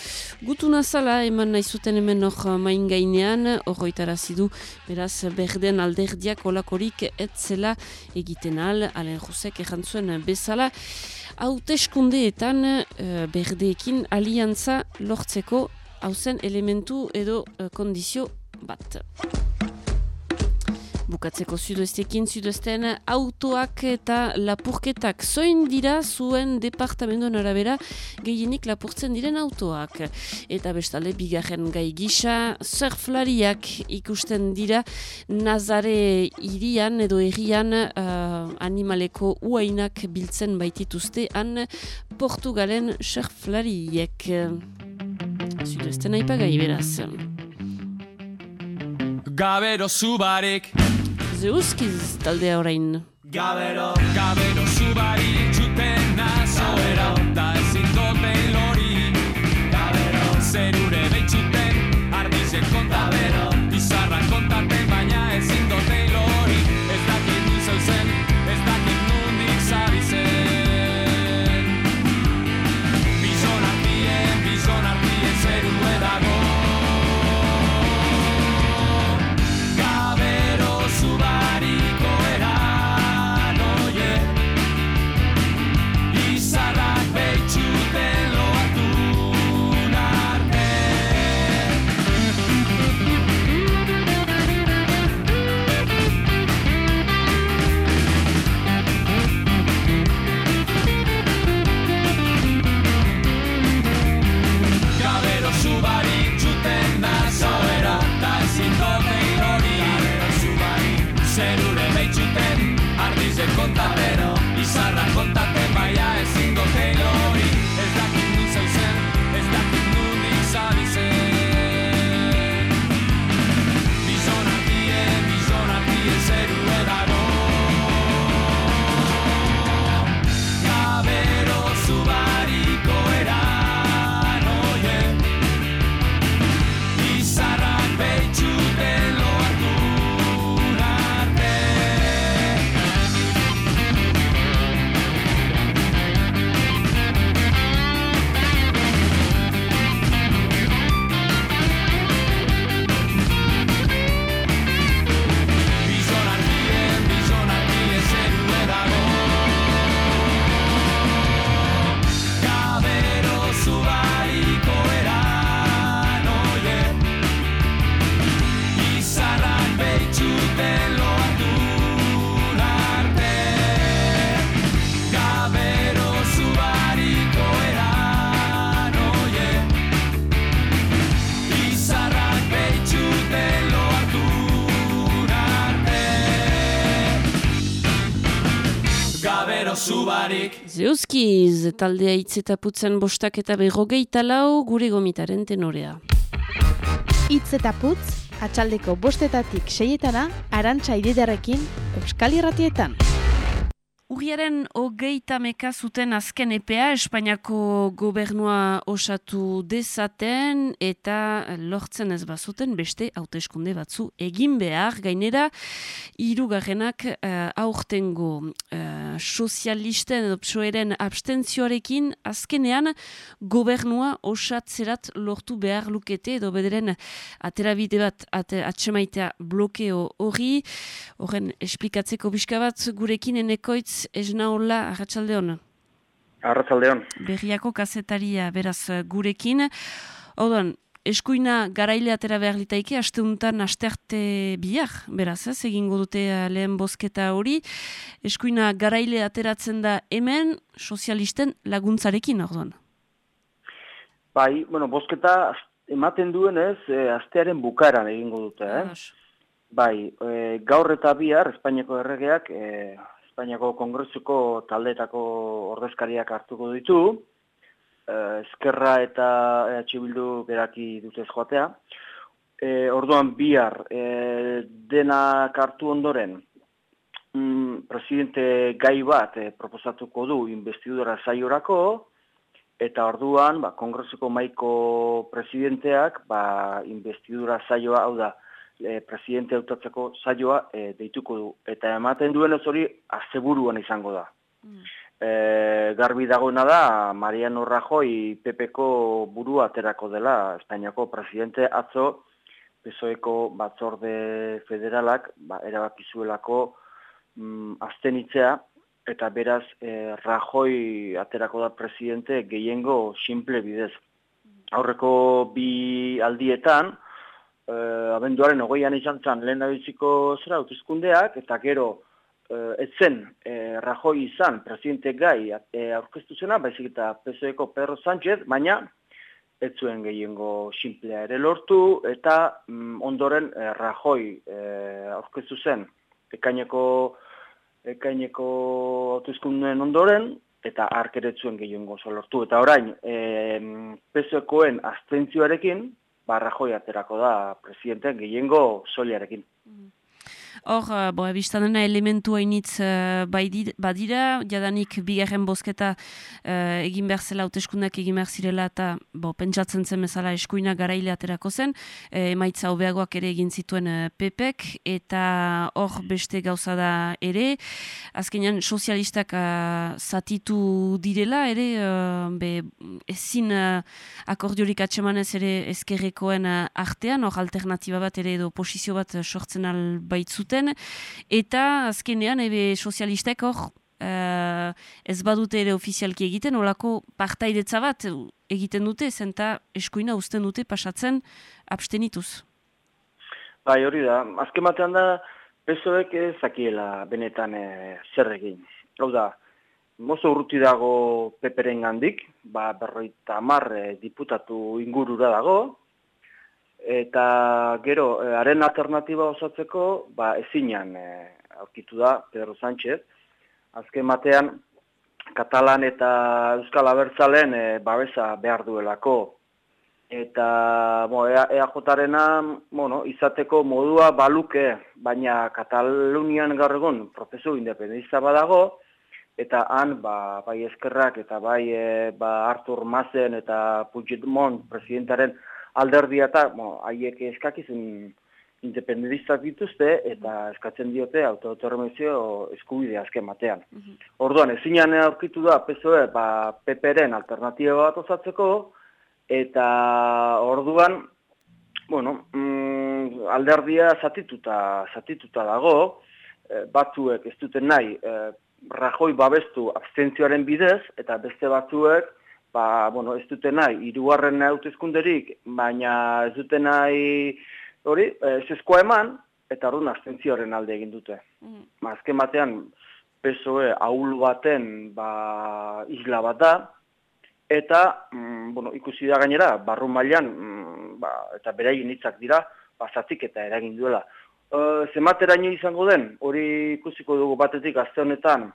Speaker 1: gutuna zala eman nahi zuten hemen hor main gainean, zidu beraz berden alderdiak olakorik etzela egiten al, alen juzek errantzuen bezala, hauteskundeetan uh, berdeekin aliantza lortzeko hauzen elementu edo uh, kondizio bat. Bukatzeko sudestekin sudesteen autoak eta lapurketak zoin dira zuen departamentoan arabera gehienik lapurtzen diren autoak. Eta bestale bigarren gai gisa surflariak ikusten dira Nazare irian edo errian uh, animaleko uainak biltzen baitituzte han Portugalen surflariek. Sudesteen aipagai beraz.
Speaker 13: Gabero zubarik
Speaker 1: Zeuskiz taldea orain.
Speaker 13: Gabero, gabero zubari
Speaker 1: Zeuskiz, taldea hitz eta putzen bostak eta berrogeita lau gure gomitaren tenorea.
Speaker 14: Itz eta putz, atxaldeko bostetatik seietana, arantxa ididarekin, Euskal Irratietan.
Speaker 1: Urriaren hogeita meka zuten azken epea Espainiako gobernua osatu dezaten eta lortzen ez bazuten beste hauteskunde batzu egin behar. Gainera, hirugarrenak uh, aurtengo uh, sozialisten edo abstentzioarekin azkenean gobernua osatzerat lortu behar lukete edo bederen aterabide bat ate, atsemaitea blokeo hori. Horren esplikatzeko bizka bat gurekin enekoitz esnaola arratsaldeon.
Speaker 15: Arratsaldeon.
Speaker 1: Berriako kazetaria beraz gurekin. Oduan, eskuina garaile atera behar litaike, aste untan asterte bihar, beraz, ez, egingo dute eh, lehen bozketa hori. Eskuina garaile ateratzen da hemen, sozialisten laguntzarekin, orduan.
Speaker 15: Bai, bueno, bosketa ematen duenez, e, astearen bukaran egingo dute, eh? Bai, e, gaur eta bihar, Espainiako erregeak, e, Espainiako kongresuko taldeetako ordezkariak hartuko ditu, e, Eskerra eta EH Bildu beraki dutez joatea. E, orduan bihar, e, denak hartu ondoren, mm, presidente gai bat e, proposatuko du investidura saiorako, eta orduan, ba, kongresuko maiko presidenteak, ba, investidura saioa, hau da, e, presidente hautatzeko saioa e, deituko du. Eta ematen duenez hori azeburuan izango da. E, garbi dagoena da, Mariano Rajoy PPko burua aterako dela, Espainiako presidente atzo, PSOEko batzorde federalak, ba, erabakizuelako mm, aztenitzea, eta beraz e, Rajoy aterako da presidente gehiengo simple bidez. Aurreko bi aldietan, e, abenduaren ogeian izan zen lehen biziko zera hauteskundeak eta gero e, ez zen e, Rajoy izan presidente gai e, aurkeztu zena, baizik eta PSOEko Pedro Sánchez, baina ez zuen gehiengo simplea ere lortu, eta mm, ondoren e, Rajoy e, aurkeztu zen ekaineko ekaineko hauteskundeen ondoren, eta arkeretzuen gehiengo oso lortu. Eta orain, e, PSOEkoen abstentzioarekin, ba, aterako da presidenteen gehiengo soliarekin.
Speaker 1: Hor, uh, bo, dena elementu hainitz uh, badira, jadanik bigarren bozketa uh, egin behar zela, hauteskundak egin behar zirela, eta bo, pentsatzen zen bezala eskuina garaile aterako zen, eh, emaitza hobeagoak ere egin zituen uh, pepek, eta hor beste gauza da ere, azkenean sozialistak uh, zatitu direla, ere, uh, be, ezin uh, akordiorik atsemanez ere ezkerrekoen uh, artean, hor alternatiba bat ere edo posizio bat sortzen al baitzuten, eta azkenean ebe sozialistek hor uh, ez badute ere ofizialki egiten, olako partaidetza bat egiten dute, zenta eskuina uzten dute pasatzen abstenituz.
Speaker 15: Bai, hori da. Azken batean da, pesoek zakiela benetan e, zer egin. Hau da, mozo urruti dago peperen gandik, ba, berroita hamar e, diputatu ingurura dago, eta gero, e, haren alternatiba osatzeko, ba, ezinan e, aurkitu da Pedro Sánchez, azken batean, Katalan eta Euskal Abertzalen e, babesa behar duelako. Eta bo, EAJ-arena bueno, izateko modua baluke, baina Katalunian gaur egun prozesu independentista badago, eta han ba, bai eskerrak eta bai e, ba, Artur Mazen eta Puigdemont presidentaren alderdia eta haiek eskakizun independentistak dituzte eta eskatzen diote autodeterminazio eskubide azken batean. Mm Orduan, ezinan aurkitu da PSOE ba, PPren alternatiba bat osatzeko eta orduan, bueno, mm, alderdia zatituta, zatituta dago, e, batzuek ez duten nahi, e, Rajoi babestu abstentzioaren bidez, eta beste batzuek, ba, bueno, ez duten nahi, irugarren hautezkunderik, baina ez duten nahi, hori, eskoa eman, eta hori abstentzioaren alde egin dute. Mm. Azken batean, PSOE ahul baten ba, isla bat da, eta mm, bueno, ikusi da gainera, barru mailan mm, ba, eta beraien hitzak dira, bazatik eta eragin duela. E, zemateraino izango den, hori ikusiko dugu batetik azte honetan,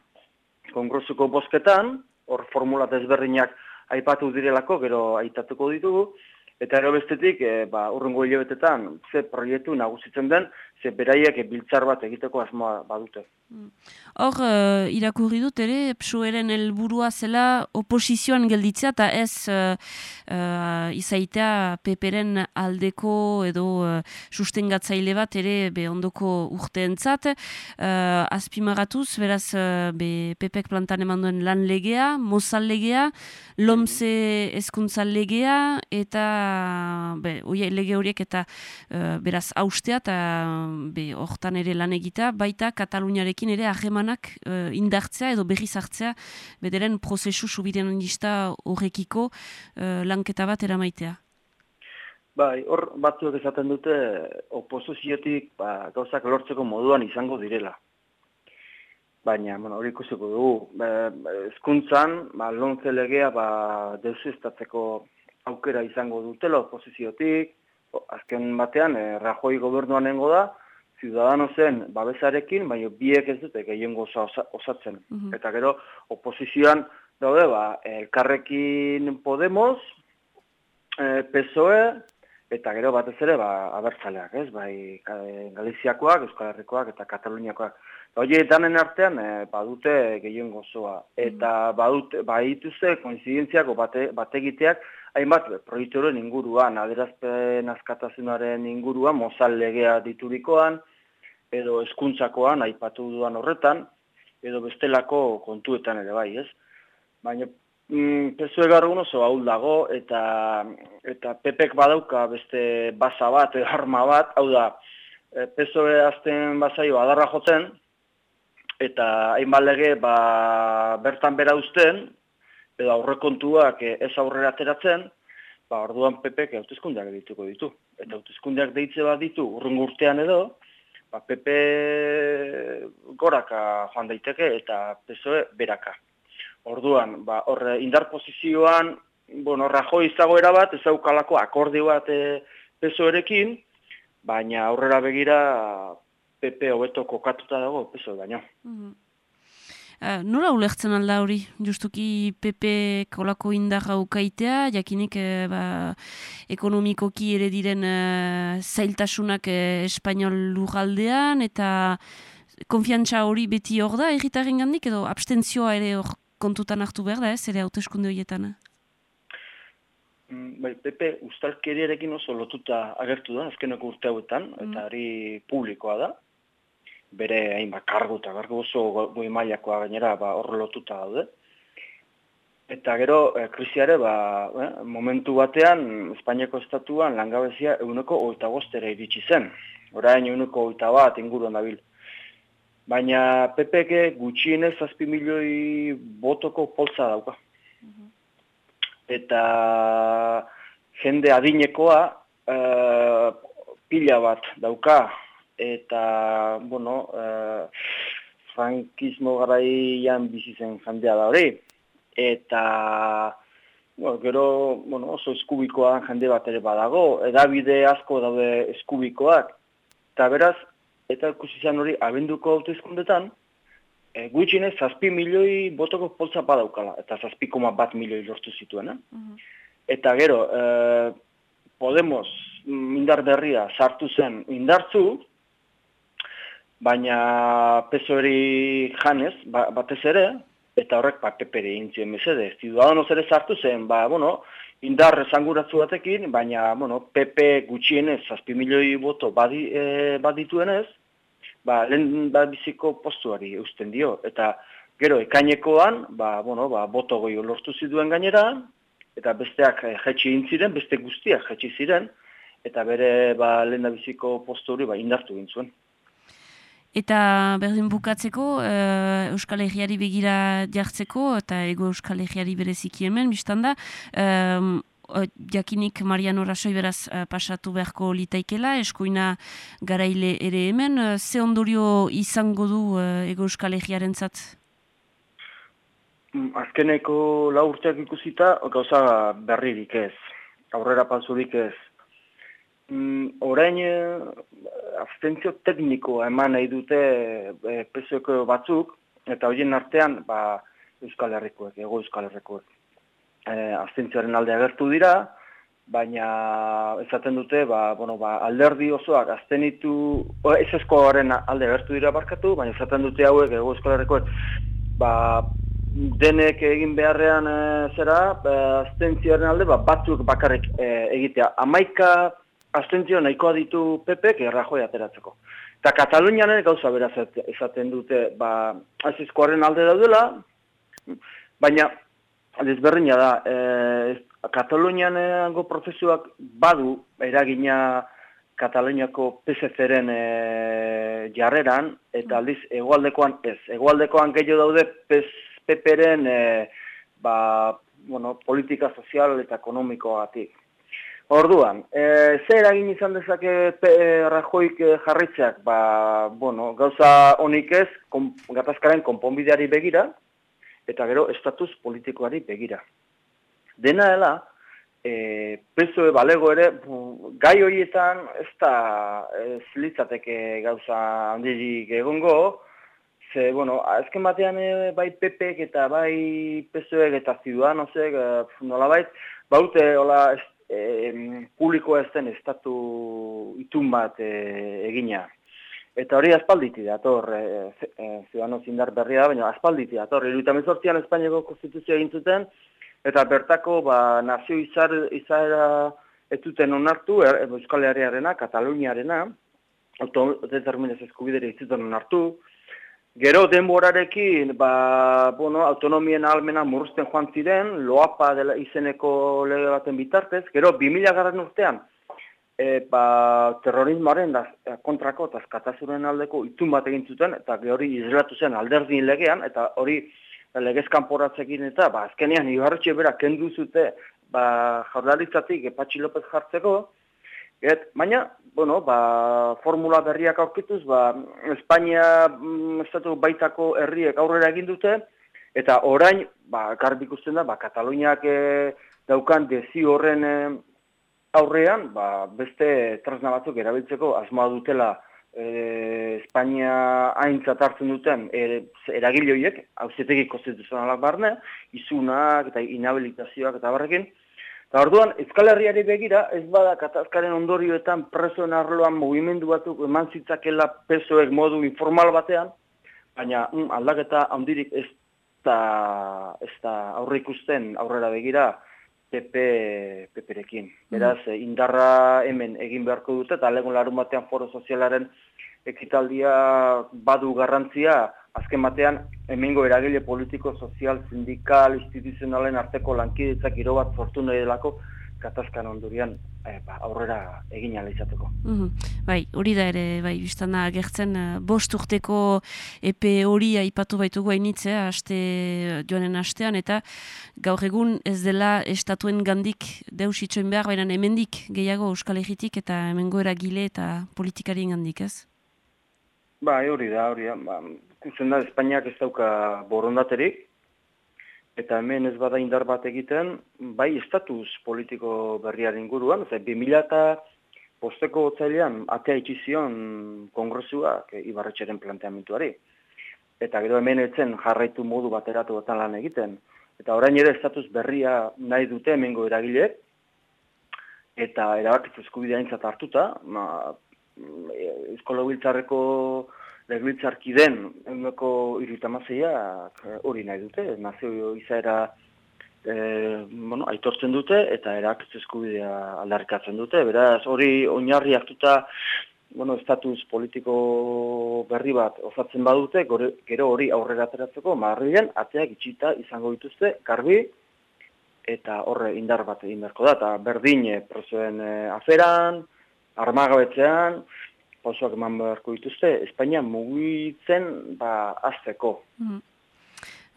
Speaker 15: kongresuko bosketan, hor formula desberdinak aipatu direlako, gero aitatuko ditugu, Eta ero bestetik, e, ba, urrengo hilabetetan, ze proiektu nagusitzen den, ze beraiek biltzar bat egiteko asmoa badute.
Speaker 1: Mm. Hor, uh, irakurri dut ere, psoeren helburua zela oposizioan gelditzea, eta ez uh, uh, izaitea peperen aldeko edo uh, sustengatzaile bat ere be ondoko urteentzat. Uh, azpimagatuz, beraz, uh, be pepek plantan eman duen lan legea, mozal legea, lomze eskuntzal legea, eta be, lege horiek eta beraz austea, eta be, hortan ere lan egita, baita Kataluniarekin ere ahemanak uh, indartzea edo berri zartzea, bederen prozesu handista horrekiko uh, lanketa bat eramaitea.
Speaker 15: Bai, hor batzuek esaten dute oposiziotik ba, gauzak lortzeko moduan izango direla. Baina, bueno, hori ikusiko dugu. Ezkuntzan, ba, lontze legea ba, deusestatzeko aukera izango dutela oposiziotik, azken batean, eh, Rajoi gobernuan nengo da, Ciudadanosen babesarekin, baina biek ez dute gehiengo osa, osatzen. Mhm. Eta gero, oposizioan daude, ba, elkarrekin Podemos, e, PSOE, eta gero batez ere, ba, abertzaleak, ez? Bai, Galiziakoak, Euskal Herrikoak eta Kataluniakoak. Oie, danen artean, e, badute gehiengo zoa. Eta mhm. badute, badituzte, koinzidentziako bate, bategiteak, hainbat proiekturen inguruan, aderazpen askatasunaren inguruan, mozal legea diturikoan, edo eskuntzakoan, aipatu duan horretan, edo bestelako kontuetan ere bai, ez? Baina, mm, pezu egarru oso hau dago, eta, eta pepek badauka beste basa bat, edo arma bat, hau da, e, pezu azten bazaio adarra jotzen, eta hainbat lege ba, bertan bera uzten, edo aurrekontuak eh, ez aurrera ateratzen, ba, orduan pepek hautezkundeak dituko ditu. Eta hautezkundeak deitze bat ditu urrungo urtean edo, ba, pepe goraka joan daiteke eta pesoe beraka. Orduan, ba, horre indar posizioan, bueno, rajo izagoera bat, ez aukalako akordio bat e, pesoerekin, baina aurrera begira pepe hobeto kokatuta dago peso baino. Mm
Speaker 1: Uh, nola ulertzen alda hori, justuki PP kolako indarra ukaitea, jakinik uh, ba, ekonomikoki ere diren uh, zailtasunak uh, espainol lurraldean, eta konfiantza hori beti hor da, erritaren gandik, edo abstentzioa ere hor kontutan hartu behar da, ez, ere hauteskunde horietan?
Speaker 15: Mm, bai, PP ustalkeriarekin oso lotuta agertu da, azkeneko urte hauetan, eta mm. hori publikoa da bere hainbat kargu eta kargu oso goi mailakoa gainera ba, horre lotuta daude. Eta gero, e, krisiare, ba, eh, momentu batean, Espainiako estatuan langabezia eguneko oita bostera iritsi zen. Horain eguneko oita bat inguruan dabil. Baina PPG gutxienez zazpi milioi botoko poltza dauka. Mhm. Eta jende adinekoa e, pila bat dauka eta, bueno, e, frankismo garaian bizi zen jandea da hori. Eta, bueno, gero, bueno, oso eskubikoa jende bat ere badago, edabide asko daude eskubikoak. Eta beraz, eta ikusi hori abenduko hautezkundetan, e, gutxinez zazpi milioi botoko poltsa badaukala, eta zazpi koma bat milioi lortu zituen. Eta gero, e, Podemos indar berria sartu zen indartzu, baina pesoeri janez, ba, batez ere, eta horrek ba, pepere intzien mesede. Ciudadanos ere sartu zen, ba, bueno, indar esanguratzu batekin, baina, bueno, PP gutxienez, zazpi milioi boto badi, e, badituenez, ba, lehen ba, biziko postuari eusten dio. Eta gero, ekainekoan, ba, bueno, ba, boto goi lortu ziduen gainera, eta besteak eh, jetxi intziren, beste guztiak jetxi ziren, eta bere ba, lehen biziko postu hori ba, indartu gintzuen.
Speaker 1: Eta berdin bukatzeko, uh, Euskal Herriari begira jartzeko, eta ego Euskal Herriari bereziki hemen, biztan da, um, jakinik Mariano Rasoi beraz uh, pasatu beharko litaikela, eskuina garaile ere hemen, uh, ze ondorio izango du uh, ego Euskal Herriaren zat?
Speaker 15: Mm, azkeneko lau urteak ikusita, gauza berririk ez, aurrera pasurik ez. Mm, orain, eh, abstentzio teknikoa eman nahi dute e, batzuk, eta horien artean, ba, Euskal Herrikoek, ego Euskal Herrikoek. E, abstentzioaren alde agertu dira, baina esaten dute, ba, bueno, ba, alderdi osoak aztenitu, ez eskoaren alde agertu dira barkatu, baina esaten dute hauek, ego Euskal Herrikoek, ba, denek egin beharrean e, zera, e, astentzioaren alde, ba, batzuk bakarrik e, egitea. Amaika astentzio nahikoa ditu pepek errajoi ateratzeko. Eta Katalunian gauza beraz esaten dute, ba, azizkoaren alde daudela, baina desberdina da, e, Katalunian go prozesuak badu eragina Kataluniako PSC-ren e, jarreran, eta aldiz egualdekoan ez. Egualdekoan gehiago daude PSC PPren e, ba, bueno, politika sozial eta ekonomikoagatik. Orduan, e, ze eragin izan dezake e, Rajoik e, jarritzeak? Ba, bueno, gauza honik ez, kom, gatazkaren konponbideari begira, eta gero estatus politikoari begira. Dena dela, e, PSOE balego ere, gai horietan ez da ez litzateke gauza handirik egongo, Ze, bueno, azken batean e, bai PPek eta bai PSOek eta Ciudadanosek e, nola bait, baute hola e, publikoa ez den estatu itun bat e, egina. Eta hori aspalditi dator, e, e, Ciudadanos indar berria da, baina aspalditi dator. Iruita mezortzian Espainiako konstituzioa egin zuten, eta bertako ba, nazio izar, izara ez duten onartu, er, Euskal Herriarena, Kataluniarena, autodeterminez eskubidere izuten onartu, Gero denborarekin, ba, bueno, autonomien almena murruzten joan ziren, loapa dela izeneko lege baten bitartez, gero 2000 garran urtean, e, ba, terrorismoaren da, kontrako eta eskatazuren aldeko itun bat egin zuten, eta hori izlatu zen alderdin legean, eta hori legezkan poratzekin eta, ba, azkenean, ibarretxe bera kendu zute, ba, jaurlaritzatik, Epatxi López jartzeko, Et, baina, bueno, ba, formula berriak aurkituz, ba, Espainia mm, estatu baitako herriek aurrera egin dute, eta orain, ba, garbik usten da, ba, Kataluniak e, daukan dezi horren e, aurrean, ba, beste trasna batzuk erabiltzeko asmoa dutela e, Espainia haintzat hartzen duten e, eragilioiek, hau zetegi konstituzionalak barne, izunak eta inhabilitazioak eta barrekin, Eta orduan, Euskal Herriari begira, ez bada katazkaren ondorioetan presoen arloan mugimendu batzuk eman zitzakela pesoek modu informal batean, baina mm, aldaketa handirik ez da, ez da aurre ikusten aurrera begira PP, PPrekin. Mm. Beraz, mm. indarra hemen egin beharko dute, eta legun larun batean foro sozialaren ekitaldia badu garrantzia, azken batean, hemengo eragile politiko, sozial, sindikal, instituzionalen arteko lankidetzak giro bat sortu nahi delako, katazkan ondurian eh, ba, aurrera egin ala izateko.
Speaker 1: Mm Bai, hori da ere, bai, biztan da, gertzen, uh, bost urteko epe hori aipatu baitugu hainitzea, aste, joanen astean, eta gaur egun ez dela estatuen gandik deus itxoin behar, baina hemendik gehiago euskal egitik eta hemengo eragile eta politikarien gandik, ez?
Speaker 15: Bai, hori da, hori da. Ba, ikusten da, Espainiak ez dauka borondaterik, eta hemen ez bada indar bat egiten, bai, estatus politiko berriaren inguruan, ze 2000 eta posteko gotzailean, atea itxizion kongresuak ibarretxeren planteamentuari. eta gero hemen etzen jarraitu modu bateratu batan lan egiten. Eta orain ere estatus berria nahi dute hemengo eragile, eta erabakitz eskubidea hartuta, ma, Euskalo Biltzarreko legibiltzarki den, eguneko irritamazeiak hori nahi dute, nazio izaera e, bueno, aitortzen dute eta erakitz eskubidea aldarrikatzen dute. Beraz, hori oinarri hartuta bueno, estatus politiko berri bat osatzen badute, gero hori aurrera ateratzeko, marrilen, ateak itxita izango dituzte, garbi, eta horre indar bat egin beharko da, eta berdine prozuen e, aferan, armagabetzean, pausoak eman beharko dituzte, Espainia mugitzen ba, azteko. Mm.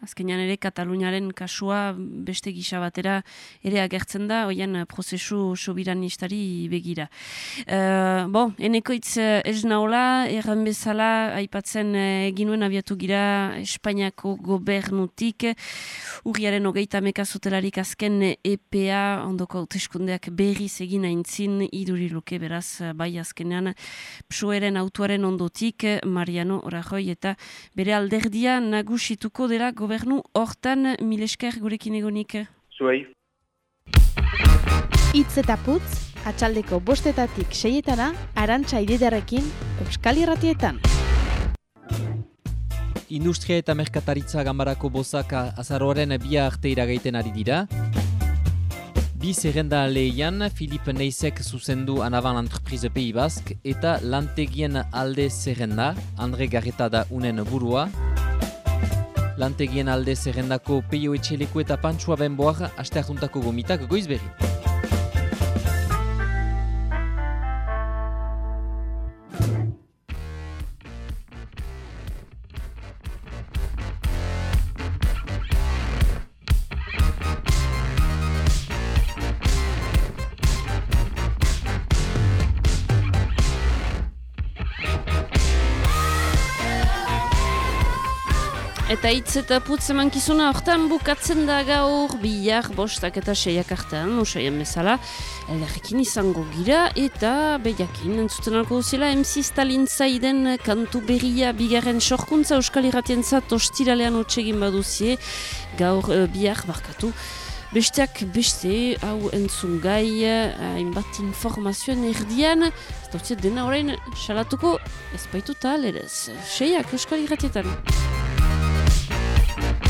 Speaker 1: Azkenean ere Kataluniaren kasua beste gisa batera ere agertzen da, eh, prozesu sobiranistari begira. Uh, bo, enekoitz eh, ez naola, erran bezala, aipatzen eginuen abiatu gira Espainiako gobernutik, urriaren hogeita mekazotelarik azken EPA, ondoko hauteskundeak berriz egin aintzin, iduri luke beraz, bai azkenean, psoeren autuaren ondotik, Mariano Orajoi eta bere alderdia nagusituko dela gobernu hortan milesker gurekin egonik.
Speaker 15: Zuei.
Speaker 14: Itz eta putz, atxaldeko bostetatik seietana, arantxa ididarekin, Euskal Irratietan.
Speaker 7: Industria eta merkataritza gambarako bozaka azaroaren bia arte iragaiten ari dira. Bi zerrenda lehian, Filip Neisek zuzendu anaban entreprise pei bask eta lantegien alde zerrenda, Andre Garreta da unen burua, lantegien alde zerrendako peio etxeleko eta pantsua benboar aste hartuntako gomitak goiz
Speaker 1: hitz eta putz emankizuna hortan bukatzen da gaur bihar bostak eta seiak artean, usaian bezala, elgarrekin izango gira eta behiakin entzuten alko zela MC Stalin zaiden kantu berria bigarren sorkuntza Euskal Irratien zat ostiralean utxegin baduzie gaur uh, bihar barkatu. Besteak beste, hau entzun gai, hainbat informazioen erdian, ez dena horrein salatuko, ez baituta, lerez, seiak Euskal Irratietan. Bye.